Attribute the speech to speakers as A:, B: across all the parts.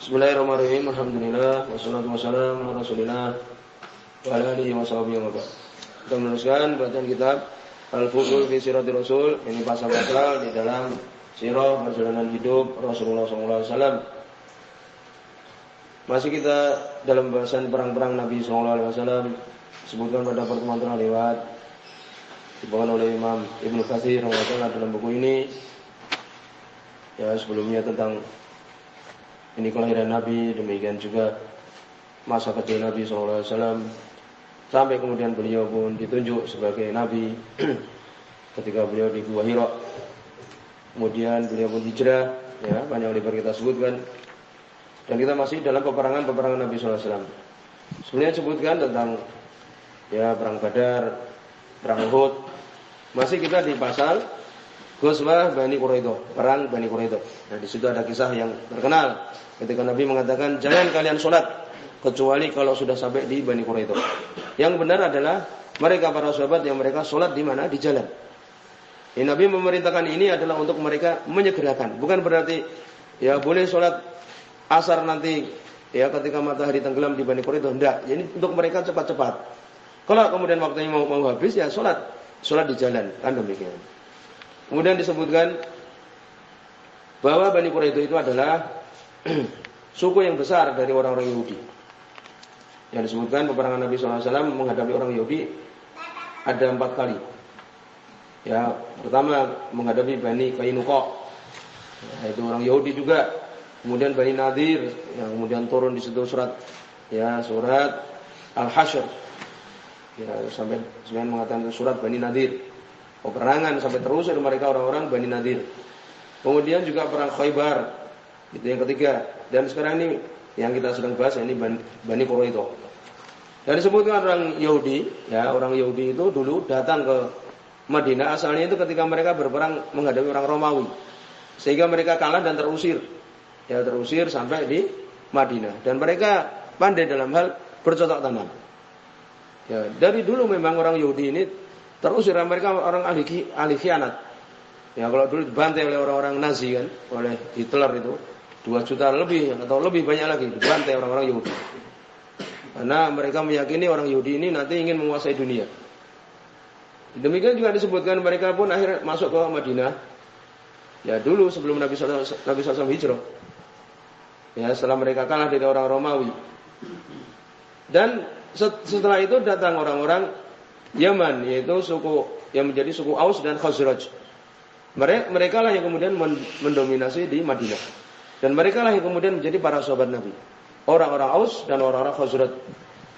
A: Bismillahirrahmanirrahim. Alhamdulillah wassalatu wassalamu ala Rasulillah wa ala alihi wa sahbihi wa Kita meneruskan bacaan kitab Al-Fusul fi Siratul Rasul. Ini pasal-pasal di dalam sirah perjalanan hidup Rasulullah SAW. Masih kita dalam bahasan perang-perang Nabi SAW. Sebutkan pada pertemuan telah lewat dibawakan oleh Imam Ibnu Katsir dalam buku ini ya sebelumnya tentang ini kelahiran Nabi, demikian juga masa kecil Nabi SAW sampai kemudian beliau pun ditunjuk sebagai Nabi ketika beliau di Gua Hira. Kemudian beliau pun hijrah, ya banyak lebar kita sebutkan. Dan kita masih dalam peperangan-peperangan Nabi SAW. Sebenarnya sebutkan tentang ya perang Badar, perang Uhud. Masih kita di pasal Ghazwah Bani Quraidah, perang Bani Quraidah. Nah, di situ ada kisah yang terkenal Ketika Nabi mengatakan jangan kalian sholat kecuali kalau sudah sampai di Bani Quraidah. Yang benar adalah mereka para sahabat yang mereka sholat di mana? Di jalan. Ya, Nabi memerintahkan ini adalah untuk mereka menyegerakan. Bukan berarti ya boleh sholat asar nanti ya ketika matahari tenggelam di Bani Quraidah. Tidak. Jadi untuk mereka cepat-cepat. Kalau kemudian waktunya mau, mau habis ya sholat. Sholat di jalan. Kan demikian. Kemudian disebutkan bahwa Bani Quraidah itu adalah suku yang besar dari orang-orang Yahudi. Yang disebutkan peperangan Nabi SAW menghadapi orang Yahudi ada empat kali. Ya, pertama menghadapi Bani Kainuko, ya, itu orang Yahudi juga. Kemudian Bani Nadir, yang kemudian turun di situ surat ya surat Al-Hasyr. Ya, sampai sebenarnya mengatakan surat Bani Nadir. Peperangan sampai terusir mereka orang-orang Bani Nadir. Kemudian juga perang Khaybar itu yang ketiga. Dan sekarang ini yang kita sedang bahas ini Bani Quraidah. Dan disebutkan orang Yahudi, ya orang Yahudi itu dulu datang ke Madinah asalnya itu ketika mereka berperang menghadapi orang Romawi. Sehingga mereka kalah dan terusir. Ya terusir sampai di Madinah. Dan mereka pandai dalam hal bercocok tanam. Ya, dari dulu memang orang Yahudi ini terusir mereka orang ahli ahli khianat. Ya kalau dulu dibantai oleh orang-orang Nazi kan, oleh Hitler itu, Dua juta lebih atau lebih banyak lagi dibantai orang-orang Yahudi. Karena mereka meyakini orang Yahudi ini nanti ingin menguasai dunia. Demikian juga disebutkan mereka pun akhirnya masuk ke Madinah. Ya dulu sebelum Nabi SAW, Nabi SAW hijrah. Ya setelah mereka kalah dari orang Romawi. Dan setelah itu datang orang-orang Yaman yaitu suku yang menjadi suku Aus dan Khazraj. Mereka, mereka lah yang kemudian mendominasi di Madinah. Dan mereka lah yang kemudian menjadi para sahabat Nabi. Orang-orang Aus dan orang-orang Khazraj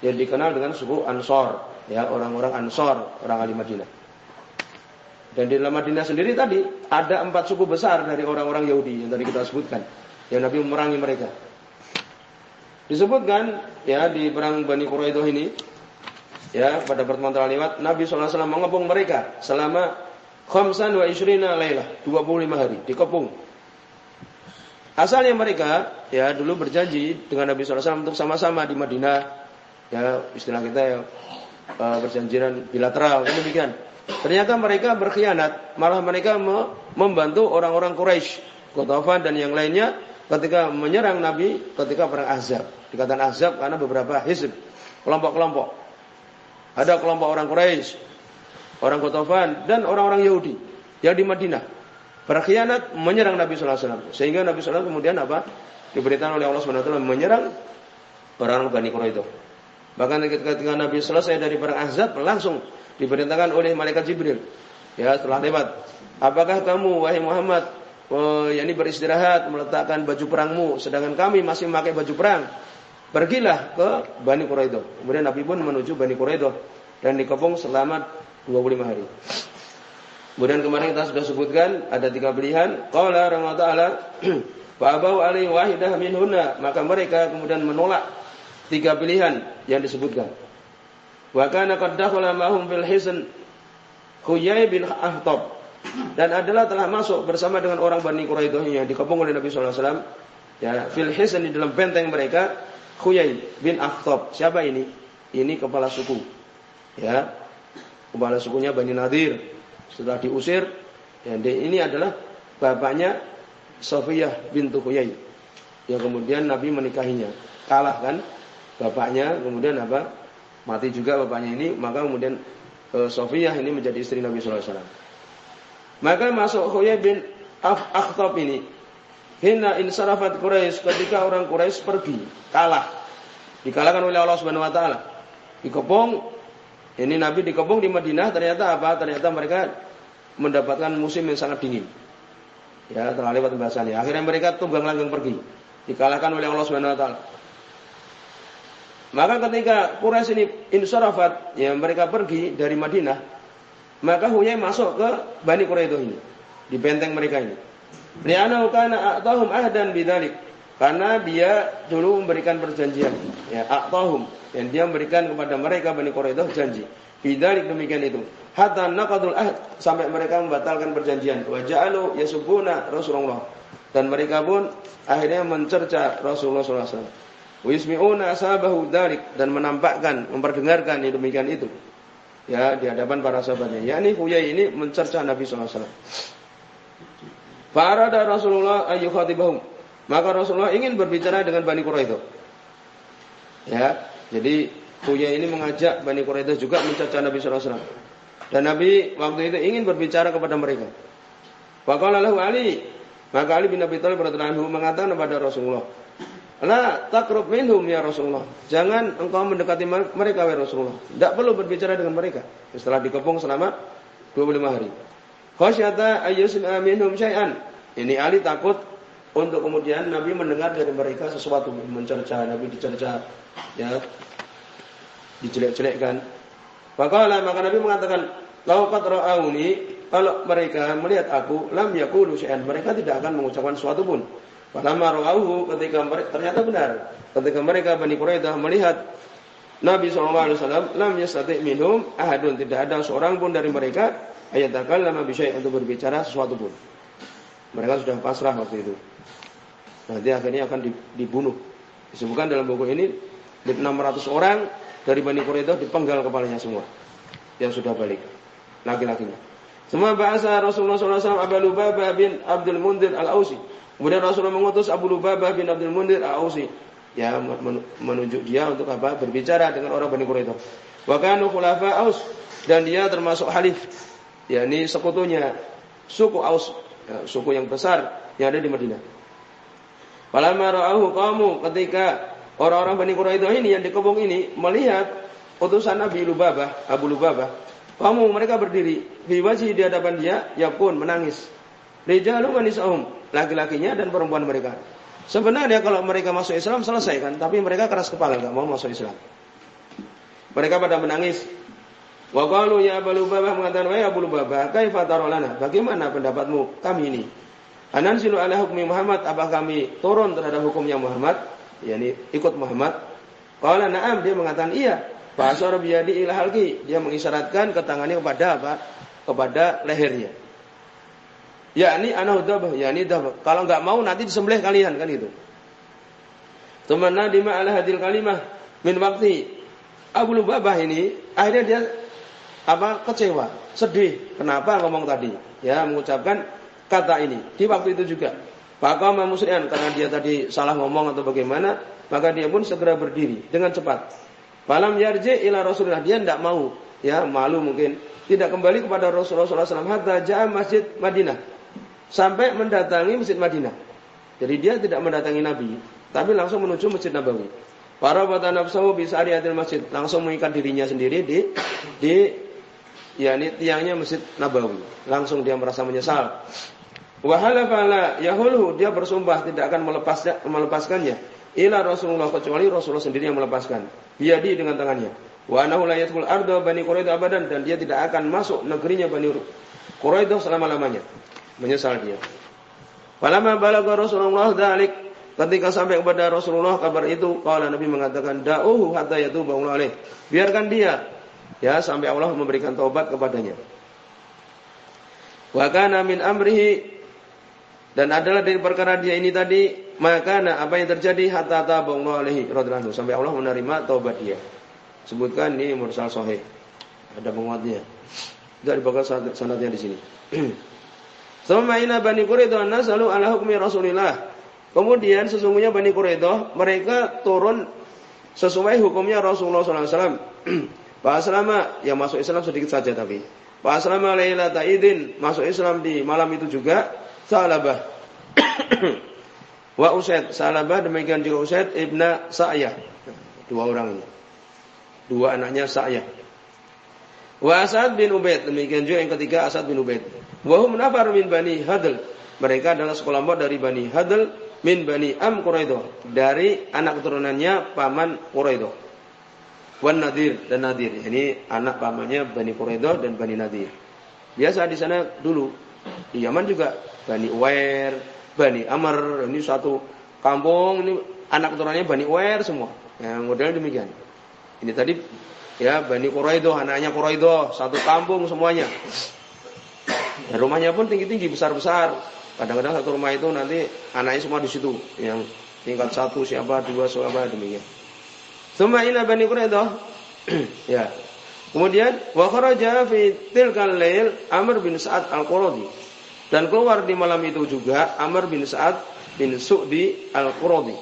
A: yang dikenal dengan suku Ansor, ya orang-orang Ansor, orang ahli Madinah. Dan di dalam Madinah sendiri tadi ada empat suku besar dari orang-orang Yahudi yang tadi kita sebutkan, yang Nabi memerangi mereka. Disebutkan ya di perang Bani Quraidah ini, ya pada pertemuan terlewat Nabi SAW mengepung mereka selama khamsan wa ishrina laylah, 25 hari dikepung Asalnya mereka ya dulu berjanji dengan Nabi SAW untuk sama-sama di Madinah. Ya istilah kita ya uh, perjanjian bilateral kan demikian. Ternyata mereka berkhianat, malah mereka membantu orang-orang Quraisy, Qatafan dan yang lainnya ketika menyerang Nabi ketika perang Ahzab. Dikatakan Ahzab karena beberapa hizb, kelompok-kelompok. Ada kelompok orang Quraisy, orang Qatafan dan orang-orang Yahudi yang di Madinah berkhianat menyerang Nabi sallallahu alaihi wasallam. Sehingga Nabi sallallahu kemudian apa? Diberitakan oleh Allah Subhanahu wa taala menyerang orang-orang Bani Quraidah. Bahkan ketika Nabi selesai dari perang Ahzab langsung diperintahkan oleh malaikat Jibril. Ya, setelah lewat. Apakah kamu wahai Muhammad oh, yakni beristirahat meletakkan baju perangmu sedangkan kami masih memakai baju perang? Pergilah ke Bani Quraidah. Kemudian Nabi pun menuju Bani Quraidah dan dikepung selama 25 hari. Kemudian kemarin kita sudah sebutkan ada tiga pilihan. Qala Allah Ta'ala wa abau alaihi wahidah minhunna. Maka mereka kemudian menolak tiga pilihan yang disebutkan. Wa kana qad dakhala mahum fil hisn Huyai bin Ahtab dan adalah telah masuk bersama dengan orang Bani Quraidah yang dikepung oleh Nabi sallallahu alaihi wasallam ya fil hisn di dalam benteng mereka Huyai bin Ahtab. Siapa ini? Ini kepala suku. Ya. Kepala sukunya Bani Nadir setelah diusir, ya, ini adalah bapaknya Sofiyah bintu Huyai. yang kemudian Nabi menikahinya. Kalah kan bapaknya, kemudian apa? Mati juga bapaknya ini, maka kemudian e, Sofiyah ini menjadi istri Nabi sallallahu alaihi. Maka masuk Huyai bin Akhtab ini. Hina insarafat Quraisy ketika orang Quraisy pergi, kalah. Dikalahkan oleh Allah Subhanahu wa taala. Dikepung ini Nabi dikepung di Madinah ternyata apa? Ternyata mereka mendapatkan musim yang sangat dingin. Ya, telah lewat pembahasannya. Akhirnya mereka tunggang langgang pergi. Dikalahkan oleh Allah Subhanahu wa taala. Maka ketika Quraisy ini insarafat, ya mereka pergi dari Madinah, maka Huyai masuk ke Bani Quraidah ini, di benteng mereka ini. Li'annahu kana a'tahum ahdan bidzalik. Karena dia dulu memberikan perjanjian, ya a'tahum, yang dia memberikan kepada mereka Bani Quraidah janji. Bidzalik demikian itu. Hatta naqadul ahd sampai mereka membatalkan perjanjian. Wa ja'alu yasubuna Rasulullah. Dan mereka pun akhirnya mencerca Rasulullah SAW. Wismi'una ashabahu dalik dan menampakkan, memperdengarkan yang demikian itu. Ya, di hadapan para sahabatnya. Yakni Huyai ini mencerca Nabi SAW. Farada Rasulullah ayyukhatibahum. Maka Rasulullah ingin berbicara dengan Bani Quraidah. Ya, jadi Huyai ini mengajak Bani Quraidah juga mencaca Nabi SAW. Dan Nabi waktu itu ingin berbicara kepada mereka. Faqala lahu Ali. Maka Ali bin Abi Thalib radhiyallahu mengatakan kepada Rasulullah, "La takrub minhum ya Rasulullah." Jangan engkau mendekati mereka ya Rasulullah. Tidak perlu berbicara dengan mereka. Setelah dikepung selama 25 hari. Khasyata ayyusma minhum syai'an. Ini Ali takut untuk kemudian Nabi mendengar dari mereka sesuatu mencerca, Nabi dicerca, ya dijelek-jelekkan. Faqala maka Nabi mengatakan, "Lau qad ra'auni" kalau mereka melihat aku, lam yaqulu syai'an. Mereka tidak akan mengucapkan sesuatu pun. Falamma ra'auhu ketika mereka ternyata benar. Ketika mereka Bani Quraidah melihat Nabi SAW lam yastati minhum ahadun tidak ada seorang pun dari mereka ayat lama bisa untuk berbicara sesuatu pun. Mereka sudah pasrah waktu itu. Nanti akhirnya akan dibunuh. Disebutkan dalam buku ini 600 orang dari Bani Quraidah dipenggal kepalanya semua yang sudah balik laki-lakinya. Semua bahasa Rasulullah SAW Abu Lubabah bin Abdul Mundir al-Ausi. Kemudian Rasulullah mengutus Abu Lubabah bin Abdul Mundir al-Ausi ya menunjuk dia untuk apa berbicara dengan orang Bani Quraidah. Wa kanu khulafa Aus dan dia termasuk halif yakni sekutunya suku Aus, ya, suku yang besar yang ada di Madinah. Falamma ra'ahu qamu ketika orang-orang Bani Quraidah ini yang dikepung ini melihat utusan Nabi Lubabah, Abu Lubabah, kamu mereka berdiri di wajah di hadapan dia, ya pun menangis. Rijalu manisahum, laki-lakinya dan perempuan mereka. Sebenarnya kalau mereka masuk Islam selesai kan, tapi mereka keras kepala nggak mau masuk Islam. Mereka pada menangis. Wa qalu ya Abu mengatakan, "Wahai Abu Lubabah, kaifa? Bagaimana pendapatmu kami ini? Anansilu ala hukmi Muhammad, apa kami turun terhadap hukumnya Muhammad? yakni ikut Muhammad?" Qala na'am, dia mengatakan iya. Fa asyara biyadi ila halqi, dia mengisyaratkan ke tangannya kepada apa? Kepada lehernya. Yakni anahudabah, yakni dabah. Kalau enggak mau nanti disembelih kalian kan itu. Temanna dima ala hadil kalimah min waktu Abu Lubabah ini akhirnya dia apa kecewa, sedih. Kenapa ngomong tadi? Ya, mengucapkan kata ini di waktu itu juga. Maka musrian karena dia tadi salah ngomong atau bagaimana, maka dia pun segera berdiri dengan cepat. Falam yarji ila Rasulullah, dia tidak mau, ya malu mungkin, tidak kembali kepada Rasulullah SAW hatta ja'a masjid Madinah. Sampai mendatangi masjid Madinah. Jadi dia tidak mendatangi Nabi, tapi langsung menuju Masjid Nabawi. Para bata nafsahu bisa ariatil masjid, langsung mengikat dirinya sendiri di di ya ini tiangnya Masjid Nabawi. Langsung dia merasa menyesal. Wahala fala yahulhu dia bersumpah tidak akan melepasnya, melepaskannya. Ila Rasulullah kecuali Rasulullah sendiri yang melepaskan. Biadi dengan tangannya. Wa anahu la yadkhul arda Bani Quraidah abadan dan dia tidak akan masuk negerinya Bani Quraidah selama-lamanya. Menyesal dia. Falamma balagha Rasulullah dzalik ketika sampai kepada Rasulullah kabar itu, kalau Nabi mengatakan da'uhu hatta yatuba alaih. Biarkan dia Ya, sampai Allah memberikan taubat kepadanya. Wa kana min amrihi dan adalah dari perkara dia ini tadi maka apa yang terjadi hatta taballahu alaihi radhiyallahu sampai Allah menerima taubat dia. Sebutkan ini mursal sahih. Ada penguatnya. Dari bakal sanadnya di sini. Sama ina bani Quraidah nasalu ala hukmi Rasulillah. Kemudian sesungguhnya Bani Quraidah mereka turun sesuai hukumnya Rasulullah SAW. Pak Aslama yang masuk Islam sedikit saja tapi. Pak Aslama Lailata Idin masuk Islam di malam itu juga Salabah. Wa Usaid Salabah demikian juga Usaid Ibna Sa'yah. Dua orang ini. Dua anaknya Sa'yah. Wa Asad bin Ubaid demikian juga yang ketiga Asad bin Ubaid Wa hum nafar min Bani Hadl mereka adalah sekelompok dari Bani Hadl min Bani Am Quraidah dari anak keturunannya paman Quraidah Wan Nadir dan Nadir. Ini anak pamannya Bani Quraidah dan Bani Nadir. Biasa di sana dulu. Di Yaman juga Bani Uwair, Bani Amr, ini satu kampung ini anak keturunannya Bani Uwair semua. Yang modelnya demikian. Ini tadi ya Bani Quraidah, anaknya Quraidah, satu kampung semuanya. Dan rumahnya pun tinggi-tinggi, besar-besar. Kadang-kadang satu rumah itu nanti anaknya semua di situ. Yang tingkat satu siapa, dua siapa demikian. Suma ila Bani Quraidah. ya. Kemudian wa kharaja fi tilkal Amr bin Sa'ad al-Quradi. Dan keluar di malam itu juga Amr bin Sa'ad bin Su'di al-Quradi.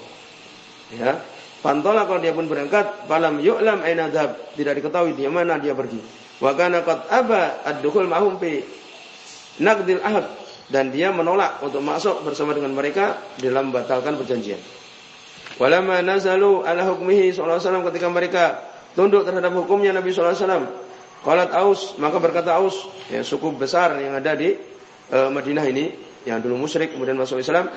A: Ya. Pantola kalau dia pun berangkat, falam yu'lam aina dhab, tidak diketahui di mana dia pergi. Wa kana qad aba ad-dukhul ma'hum naqdil ahad dan dia menolak untuk masuk bersama dengan mereka dalam membatalkan perjanjian. Walamma nazalu ala hukmihi sallallahu alaihi ketika mereka tunduk terhadap hukumnya Nabi sallallahu alaihi wasallam. Qalat Aus, maka berkata Aus, ya suku besar yang ada di uh, Madinah ini yang dulu musyrik kemudian masuk Islam,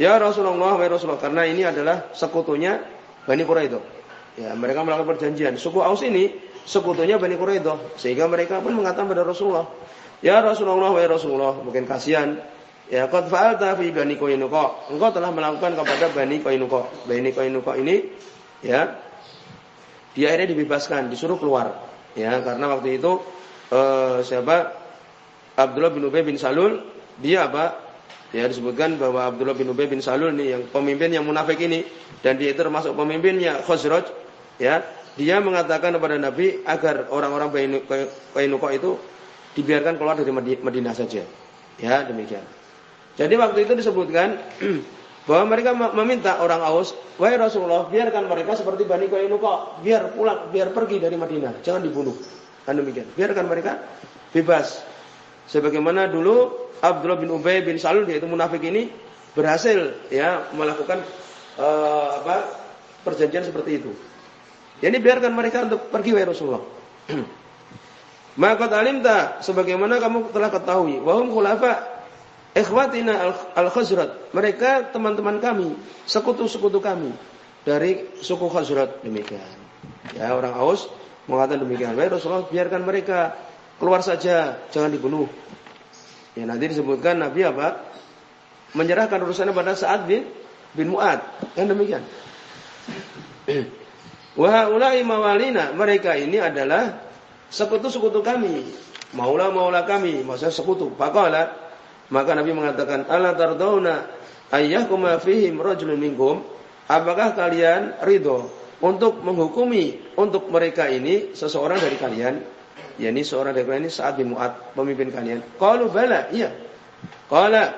A: "Ya Rasulullah, wa Rasulullah, karena ini adalah sekutunya Bani Quraidah." Ya, mereka melakukan perjanjian. Suku Aus ini sekutunya Bani Quraidah, sehingga mereka pun mengatakan pada Rasulullah, "Ya Rasulullah, wa Rasulullah, mungkin kasihan Ya, qad fa'alta fi Bani Qainuqa. Engkau telah melakukan kepada Bani Qainuqa. Bani Qainuqa ini ya dia akhirnya dibebaskan, disuruh keluar. Ya, karena waktu itu eh, siapa? Abdullah bin Ubay bin Salul, dia apa? Ya disebutkan bahwa Abdullah bin Ubay bin Salul ini yang pemimpin yang munafik ini dan dia termasuk pemimpinnya Khazraj, ya. Dia mengatakan kepada Nabi agar orang-orang Qainuqa itu dibiarkan keluar dari Madinah saja. Ya, demikian. Jadi waktu itu disebutkan bahwa mereka meminta orang Aus, "Wahai Rasulullah, biarkan mereka seperti Bani Qainuqa, biar pulang, biar pergi dari Madinah, jangan dibunuh." Kan demikian. Biarkan mereka bebas. Sebagaimana dulu Abdullah bin Ubay bin Salul yaitu munafik ini berhasil ya melakukan uh, apa? perjanjian seperti itu. Jadi biarkan mereka untuk pergi wahai Rasulullah. Maka alimta sebagaimana kamu telah ketahui wahum khulafa Ikhwatina al-Khazrat, mereka teman-teman kami, sekutu-sekutu kami dari suku Khazrat demikian. Ya, orang Aus mengatakan demikian. Baik Rasulullah biarkan mereka keluar saja, jangan dibunuh. Ya, nanti disebutkan Nabi apa? Menyerahkan urusannya pada saat bin bin Mu'ad. Kan demikian. Wa ulai mawalina, mereka ini adalah sekutu-sekutu kami. Maula-maula kami, maksudnya sekutu. Faqala maka Nabi mengatakan, "Ala tardawna ayyahkuma fihim rajulun minkum?" Apakah kalian ridho untuk menghukumi untuk mereka ini seseorang dari kalian? yakni seorang dari kalian ini saat bin Mu'ad, pemimpin kalian. Qalu bala, iya. Qala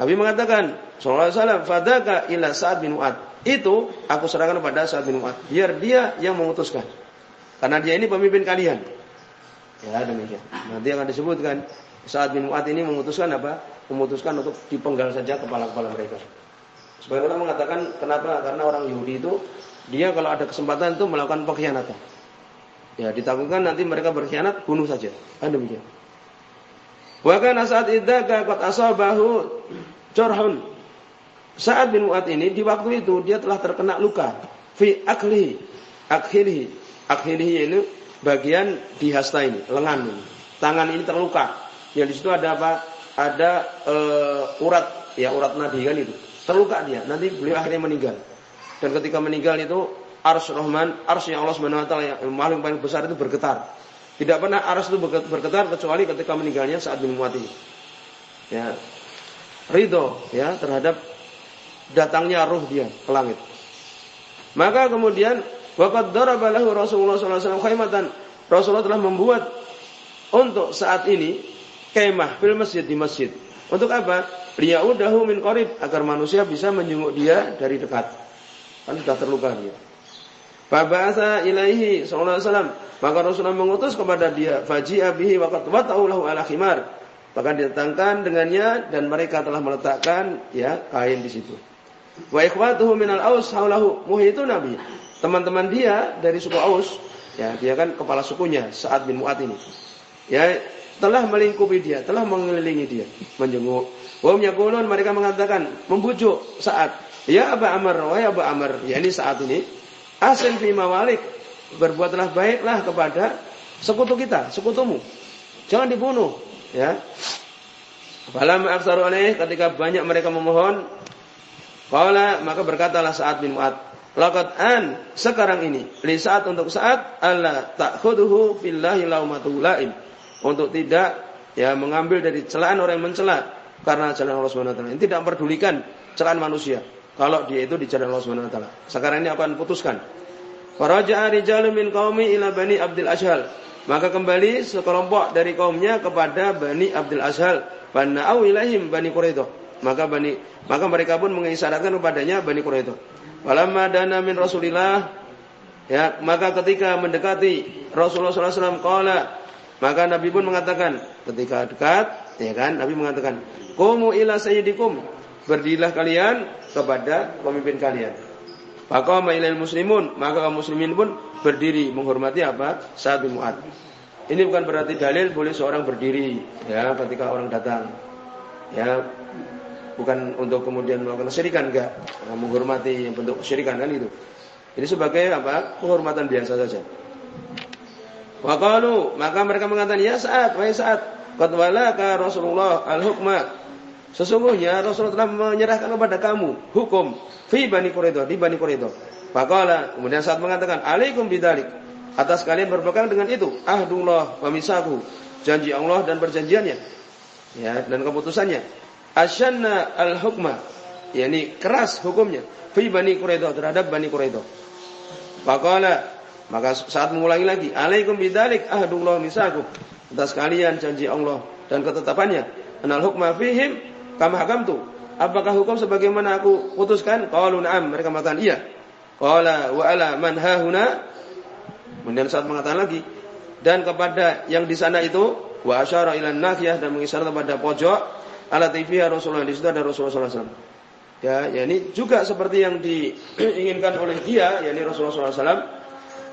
A: Nabi mengatakan, sallallahu alaihi wasallam, "Fadaka ila Sa'ad bin Mu'ad." Itu aku serahkan kepada Sa'ad bin Mu'ad, biar dia yang memutuskan. Karena dia ini pemimpin kalian. Ya, demikian. Nanti akan disebutkan saat bin Mu'ad ini memutuskan apa? Memutuskan untuk dipenggal saja kepala-kepala mereka. Sebagian orang mengatakan kenapa? Karena orang Yahudi itu dia kalau ada kesempatan itu melakukan pengkhianatan. Ya, ditakutkan nanti mereka berkhianat, bunuh saja. Kan demikian. Wa kana saat idzaka qad asabahu jarhun. Saat bin Mu'ad ini di waktu itu dia telah terkena luka fi akli akhirih akhirih ini bagian di hasta ini, lengan ini. Tangan ini terluka. Yang di situ ada apa? Ada uh, urat, ya urat nadi kan itu. Terluka dia. Nanti beliau akhirnya meninggal. Dan ketika meninggal itu ars Rahman, ars yang Allah Subhanahu wa taala yang makhluk paling besar itu bergetar. Tidak pernah ars itu bergetar kecuali ketika meninggalnya saat bin mati. Ya. Ridho ya terhadap datangnya ruh dia ke langit. Maka kemudian waqad daraba lahu Rasulullah sallallahu alaihi. Rasulullah telah membuat untuk saat ini kemah fil masjid di masjid. Untuk apa? liyaudahu min qarib agar manusia bisa menjenguk dia dari dekat. Kan sudah terluka dia. Faba'atha ilaihi sallallahu alaihi. Maka Rasulullah mengutus kepada dia, faji'a bihi wa qad wata'u ala khimar. Maka didatangkan dengannya dan mereka telah meletakkan ya kain di situ. Wa ikhwatuhu minal aus haulahu muhitu nabi. Teman-teman dia dari suku Aus, ya dia kan kepala sukunya saat bin Mu'ad ini. Ya, telah melingkupi dia, telah mengelilingi dia, menjenguk. Wa yaqulun mereka mengatakan, membujuk saat, ya Aba Amr, ya Aba Amr, ya ini saat ini, asin fi mawalik, berbuatlah baiklah kepada sekutu kita, sekutumu. Jangan dibunuh, ya. Falam aksaru alaih ketika banyak mereka memohon, qala maka berkatalah Sa'ad bin Mu'ad, Lakat an sekarang ini li saat untuk saat Allah ta'khuduhu fillahi laumatul laim untuk tidak ya mengambil dari celaan orang yang mencela karena jalan Allah Subhanahu wa. Tidak memperdulikan celaan manusia kalau dia itu di jalan Allah Subhanahu. Sekarang ini akan putuskan. Faraja'a rijalun min qaumi ila Bani Abdul Ashhal. Maka kembali sekelompok dari kaumnya kepada Bani Abdul Ashhal. Bana'u ilaihim Bani Quraidah. Maka Bani maka mereka pun mengisyaratkan kepadanya Bani Quraidah. Walamma dana min Rasulillah ya maka ketika mendekati Rasulullah SAW kala maka Nabi pun mengatakan ketika dekat ya kan Nabi mengatakan kumu ila sayyidikum. Berdirilah kalian kepada pemimpin kalian. Maka ilal muslimun maka kaum muslimin pun berdiri menghormati apa? Sa'ad bin ini bukan berarti dalil boleh seorang berdiri ya ketika orang datang. Ya bukan untuk kemudian melakukan kesyirikan enggak. Menghormati bentuk kesyirikan kan itu. Ini sebagai apa? Penghormatan biasa saja. Waqalu maka mereka mengatakan ya saat wahai saat qad walaka Rasulullah al-hukma. Sesungguhnya Rasulullah telah menyerahkan kepada kamu hukum fi Bani Quraidah di Bani Quraidah. Faqala kemudian saat mengatakan alaikum bidalik atas kalian berpegang dengan itu ahdullah wa misaku janji Allah dan perjanjiannya. Ya dan keputusannya asyanna al-hukma. Yakni keras hukumnya. Fi Bani Quraidah terhadap Bani Quraidah. Faqala maka saat mengulangi lagi alaikum bidzalik ahdullah misaku atas kalian janji Allah dan ketetapannya. Anal hukma fihim kama hakamtu. Apakah hukum sebagaimana aku putuskan? Qalu na'am. Mereka mengatakan iya. Qala wa ala man hahuna? Kemudian saat mengatakan lagi dan kepada yang di sana itu wa asyara ila nafiyah dan mengisyarat kepada pojok ala ya Rasulullah di situ ada Rasulullah SAW. Ya, ya ini juga seperti yang diinginkan oleh dia, yakni Rasulullah SAW.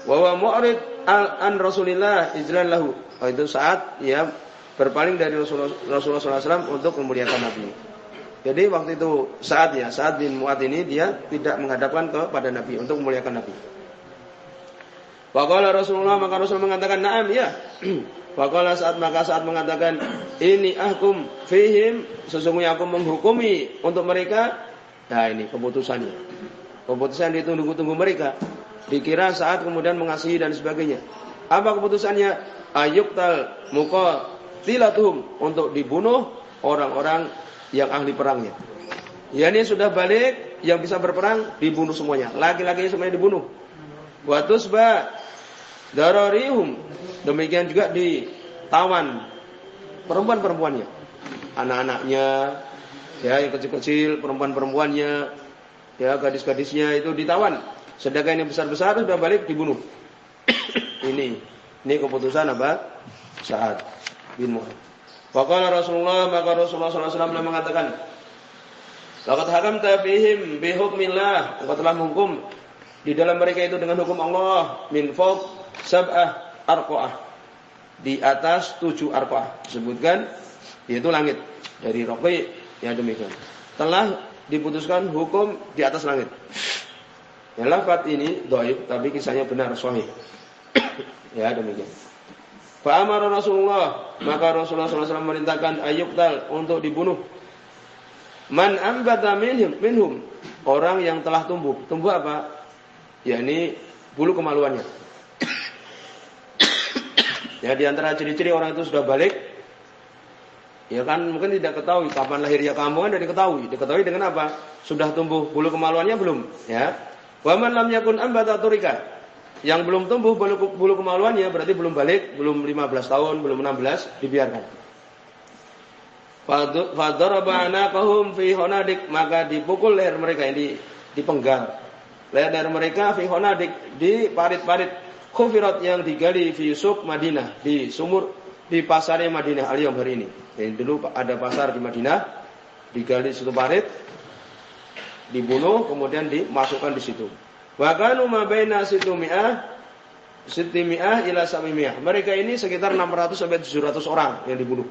A: Bahwa mu'rid an Rasulillah izlan lahu. Oh, itu saat ya berpaling dari Rasulullah, Rasulullah SAW untuk memuliakan Nabi. Jadi waktu itu saat ya, saat bin Mu'ad ini dia tidak menghadapkan kepada Nabi untuk memuliakan Nabi. Waqala Rasulullah maka Rasulullah mengatakan, "Na'am, ya." Faqala saat maka saat mengatakan ini ahkum fihim sesungguhnya aku menghukumi untuk mereka. Nah ini keputusannya. Keputusan ditunggu-tunggu mereka. Dikira saat kemudian mengasihi dan sebagainya. Apa keputusannya? Ayuktal muka tilatuhum untuk dibunuh orang-orang yang ahli perangnya. Ya ini sudah balik yang bisa berperang dibunuh semuanya. Laki-lakinya semuanya dibunuh. Watusba dararihum Demikian juga ditawan perempuan-perempuannya, anak-anaknya, ya yang kecil-kecil, perempuan-perempuannya, ya gadis-gadisnya itu ditawan. Sedangkan yang besar-besar sudah balik dibunuh. ini, ini keputusan apa? Saat bin Mu'ad. Wakala Rasulullah maka Rasulullah SAW mengatakan, Lakat hakam tabihim bihukmillah. Engkau telah menghukum di dalam mereka itu dengan hukum Allah min fawq sab'ah arqaah. Di atas tujuh arqaah. Disebutkan yaitu langit. Dari roqi yang demikian. Telah diputuskan hukum di atas langit. Yang lafat ini doib, tapi kisahnya benar sahih. ya demikian. Fa'amara Rasulullah, maka Rasulullah SAW merintahkan tal untuk dibunuh. Man ambata minhum, minhum, orang yang telah tumbuh. Tumbuh apa? Ya ini bulu kemaluannya. Ya di antara ciri-ciri orang itu sudah balik Ya kan mungkin tidak ketahui kapan lahirnya kamu kan tidak diketahui. Diketahui dengan apa? Sudah tumbuh bulu kemaluannya belum? Ya. Waman lam yakun ambata. Yang belum tumbuh bulu, bulu kemaluannya berarti belum balik, belum 15 tahun, belum 16 dibiarkan. Fadaraba anaqahum fi honadik maka dipukul leher mereka ini dipenggal. Leher mereka fi honadik di parit-parit khufirat yang digali fi suq Madinah di sumur di pasarnya Madinah aliyom hari ini. Jadi dulu ada pasar di Madinah digali satu parit dibunuh kemudian dimasukkan di situ. Wa kanu ma baina situ mi'ah situ mi'ah ila samimiah. Mereka ini sekitar 600 sampai 700 orang yang dibunuh.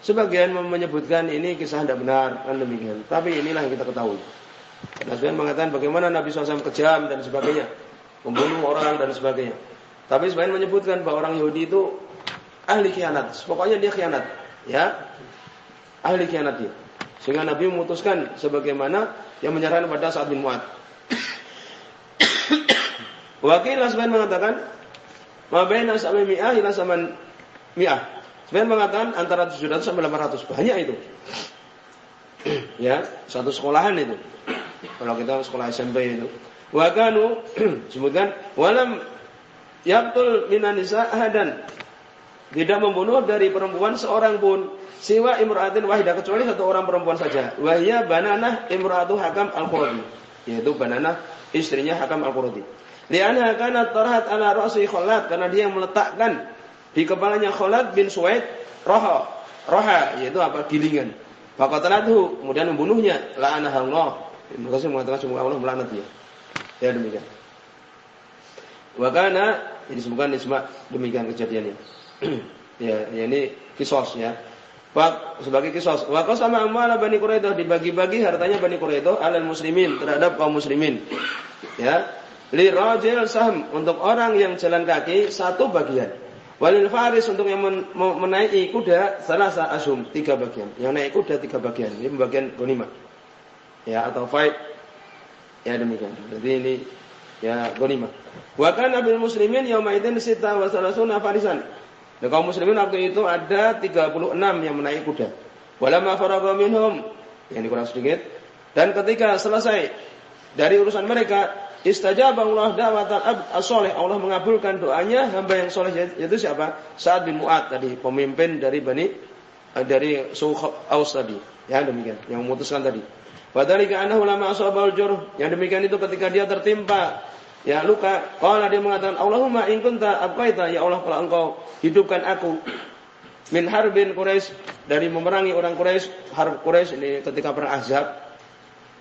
A: Sebagian menyebutkan ini kisah tidak benar kan demikian. Tapi inilah yang kita ketahui. Dan sebagian mengatakan bagaimana Nabi SAW kejam dan sebagainya, membunuh orang dan sebagainya. Tapi sebagian menyebutkan bahwa orang Yahudi itu ahli khianat. Pokoknya dia khianat, ya. Ahli khianat dia. Sehingga Nabi memutuskan sebagaimana yang menyerahkan pada saat bin Mu'ad. Wakil sebagian mengatakan, Ma baina sampai mi'ah ila saman mi'ah. Mengatakan antara 700 sampai 800. Banyak itu. ya, satu sekolahan itu. Kalau kita sekolah SMP itu. Wa kanu sebutkan walam yaqtul minan nisa ahadan. Tidak membunuh dari perempuan seorang pun siwa imra'atin wahidah kecuali satu orang perempuan saja. Wahya bananah imra'atu hakam al-Quradi. Yaitu bananah istrinya hakam al-Quradi. Lianha kanat tarhat ala ra'si khalat karena dia meletakkan di kepalanya Khalid bin Suwaid roha, roha yaitu apa? gilingan. Faqatalathu, kemudian membunuhnya. La'anah Allah. Ibnu Katsir mengatakan semoga Allah melaknat dia. Ya demikian. Wa kana ini disebutkan isma demikian kejadiannya. ya, ya ini kisos ya. Pak sebagai kisos. Wa qasama amwala Bani Quraidah dibagi-bagi hartanya Bani Quraidah alal muslimin terhadap kaum muslimin. Ya. Li rajil sahm untuk orang yang jalan kaki satu bagian. Walil faris untuk yang men menaiki kuda salah asum tiga bagian. Yang naik kuda tiga bagian. Ini bagian gonima. Ya atau fight. Ya demikian. Jadi ini ya gonima. Wa kana bil muslimin yauma idzin sita wa salasuna farisan. Dan kaum muslimin waktu itu ada 36 yang menaiki kuda. Walamma faragha minhum yang dikurang sedikit dan ketika selesai dari urusan mereka Istajab Allah abd as-soleh. Allah mengabulkan doanya hamba yang soleh yaitu siapa? Sa'ad bin Mu'ad tadi, pemimpin dari Bani eh, dari Suh Aus tadi. Ya demikian, yang memutuskan tadi. Wadhalika annahu lama asabal jurh. Yang demikian itu ketika dia tertimpa ya luka, qala dia mengatakan, "Allahumma in kunta abqaita ya Allah kalau engkau hidupkan aku min harbin Quraisy dari memerangi orang Quraisy, harb Quraisy ini ketika perang Ahzab.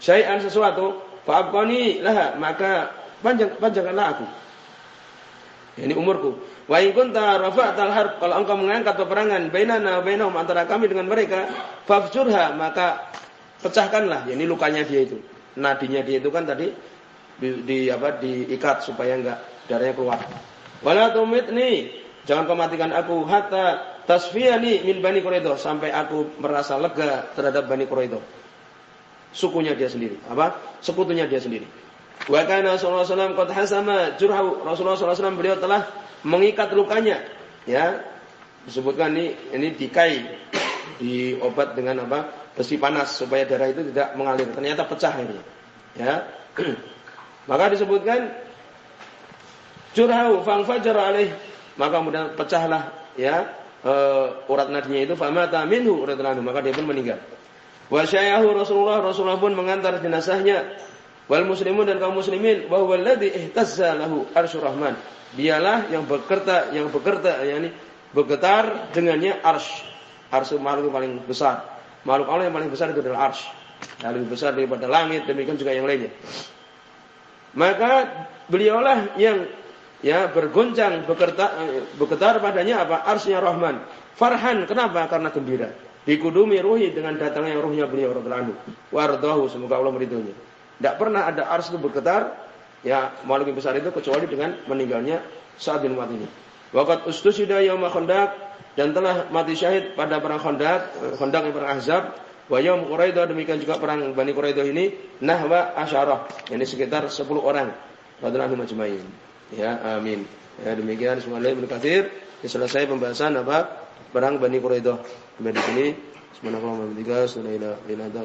A: Syai'an sesuatu Fa'abqani laha, maka panjang panjangkanlah aku. Ini umurku. Wa in kunta rafa'tal harb, kalau engkau mengangkat peperangan bainana bainahum antara kami dengan mereka, fafjurha, maka pecahkanlah. Ya, ini lukanya dia itu. Nadinya dia itu kan tadi di, di apa diikat supaya enggak darahnya keluar. Wala tumitni, jangan kau matikan aku hatta tasfiyani min Bani Quraidah sampai aku merasa lega terhadap Bani Quraidah sukunya dia sendiri, apa? Sekutunya dia sendiri. Wa kana Rasulullah SAW qad hasama jurhu. Rasulullah SAW beliau telah mengikat lukanya, ya. Disebutkan ini ini dikai diobat dengan apa? Besi panas supaya darah itu tidak mengalir. Ternyata pecah ini. Ya. Maka disebutkan jurhu fangfajar alaih. Maka kemudian pecahlah ya uh, urat nadinya itu famata minhu radhiyallahu maka dia pun meninggal. Wasyayahu Rasulullah, Rasulullah pun mengantar jenazahnya. Wal muslimun dan kaum muslimin bahwa alladhi ihtazza lahu arsyur rahman. Dialah yang bekerta, yang bekerta yakni bergetar dengannya arsy. Arsy makhluk paling besar. Makhluk Allah yang paling besar itu adalah arsy. Yang lebih besar daripada langit, demikian juga yang lainnya. Maka beliaulah yang ya bergoncang, bergetar, padanya apa? Arsnya Rahman. Farhan, kenapa? Karena gembira. Dikudumi ruhi dengan datangnya ruhnya beliau radhiyallahu anhu. semoga Allah meridhoinya. Tidak pernah ada ars itu bergetar ya makhluk besar itu kecuali dengan meninggalnya saat bin Mu'ad ini. Waqat ustusida yauma Khandaq dan telah mati syahid pada perang Khandaq, Khandaq yang perang Ahzab, wa yaum Quraidah demikian juga perang Bani Quraidah ini nahwa asyarah, ini sekitar 10 orang radhiyallahu majma'in. Ya, amin. Ya, demikian semuanya Ibnu Katsir selesai pembahasan apa? perang Bani Quraidah. Sampai di sini. Subhanallah wa bihamdihi, la ilaha illa anta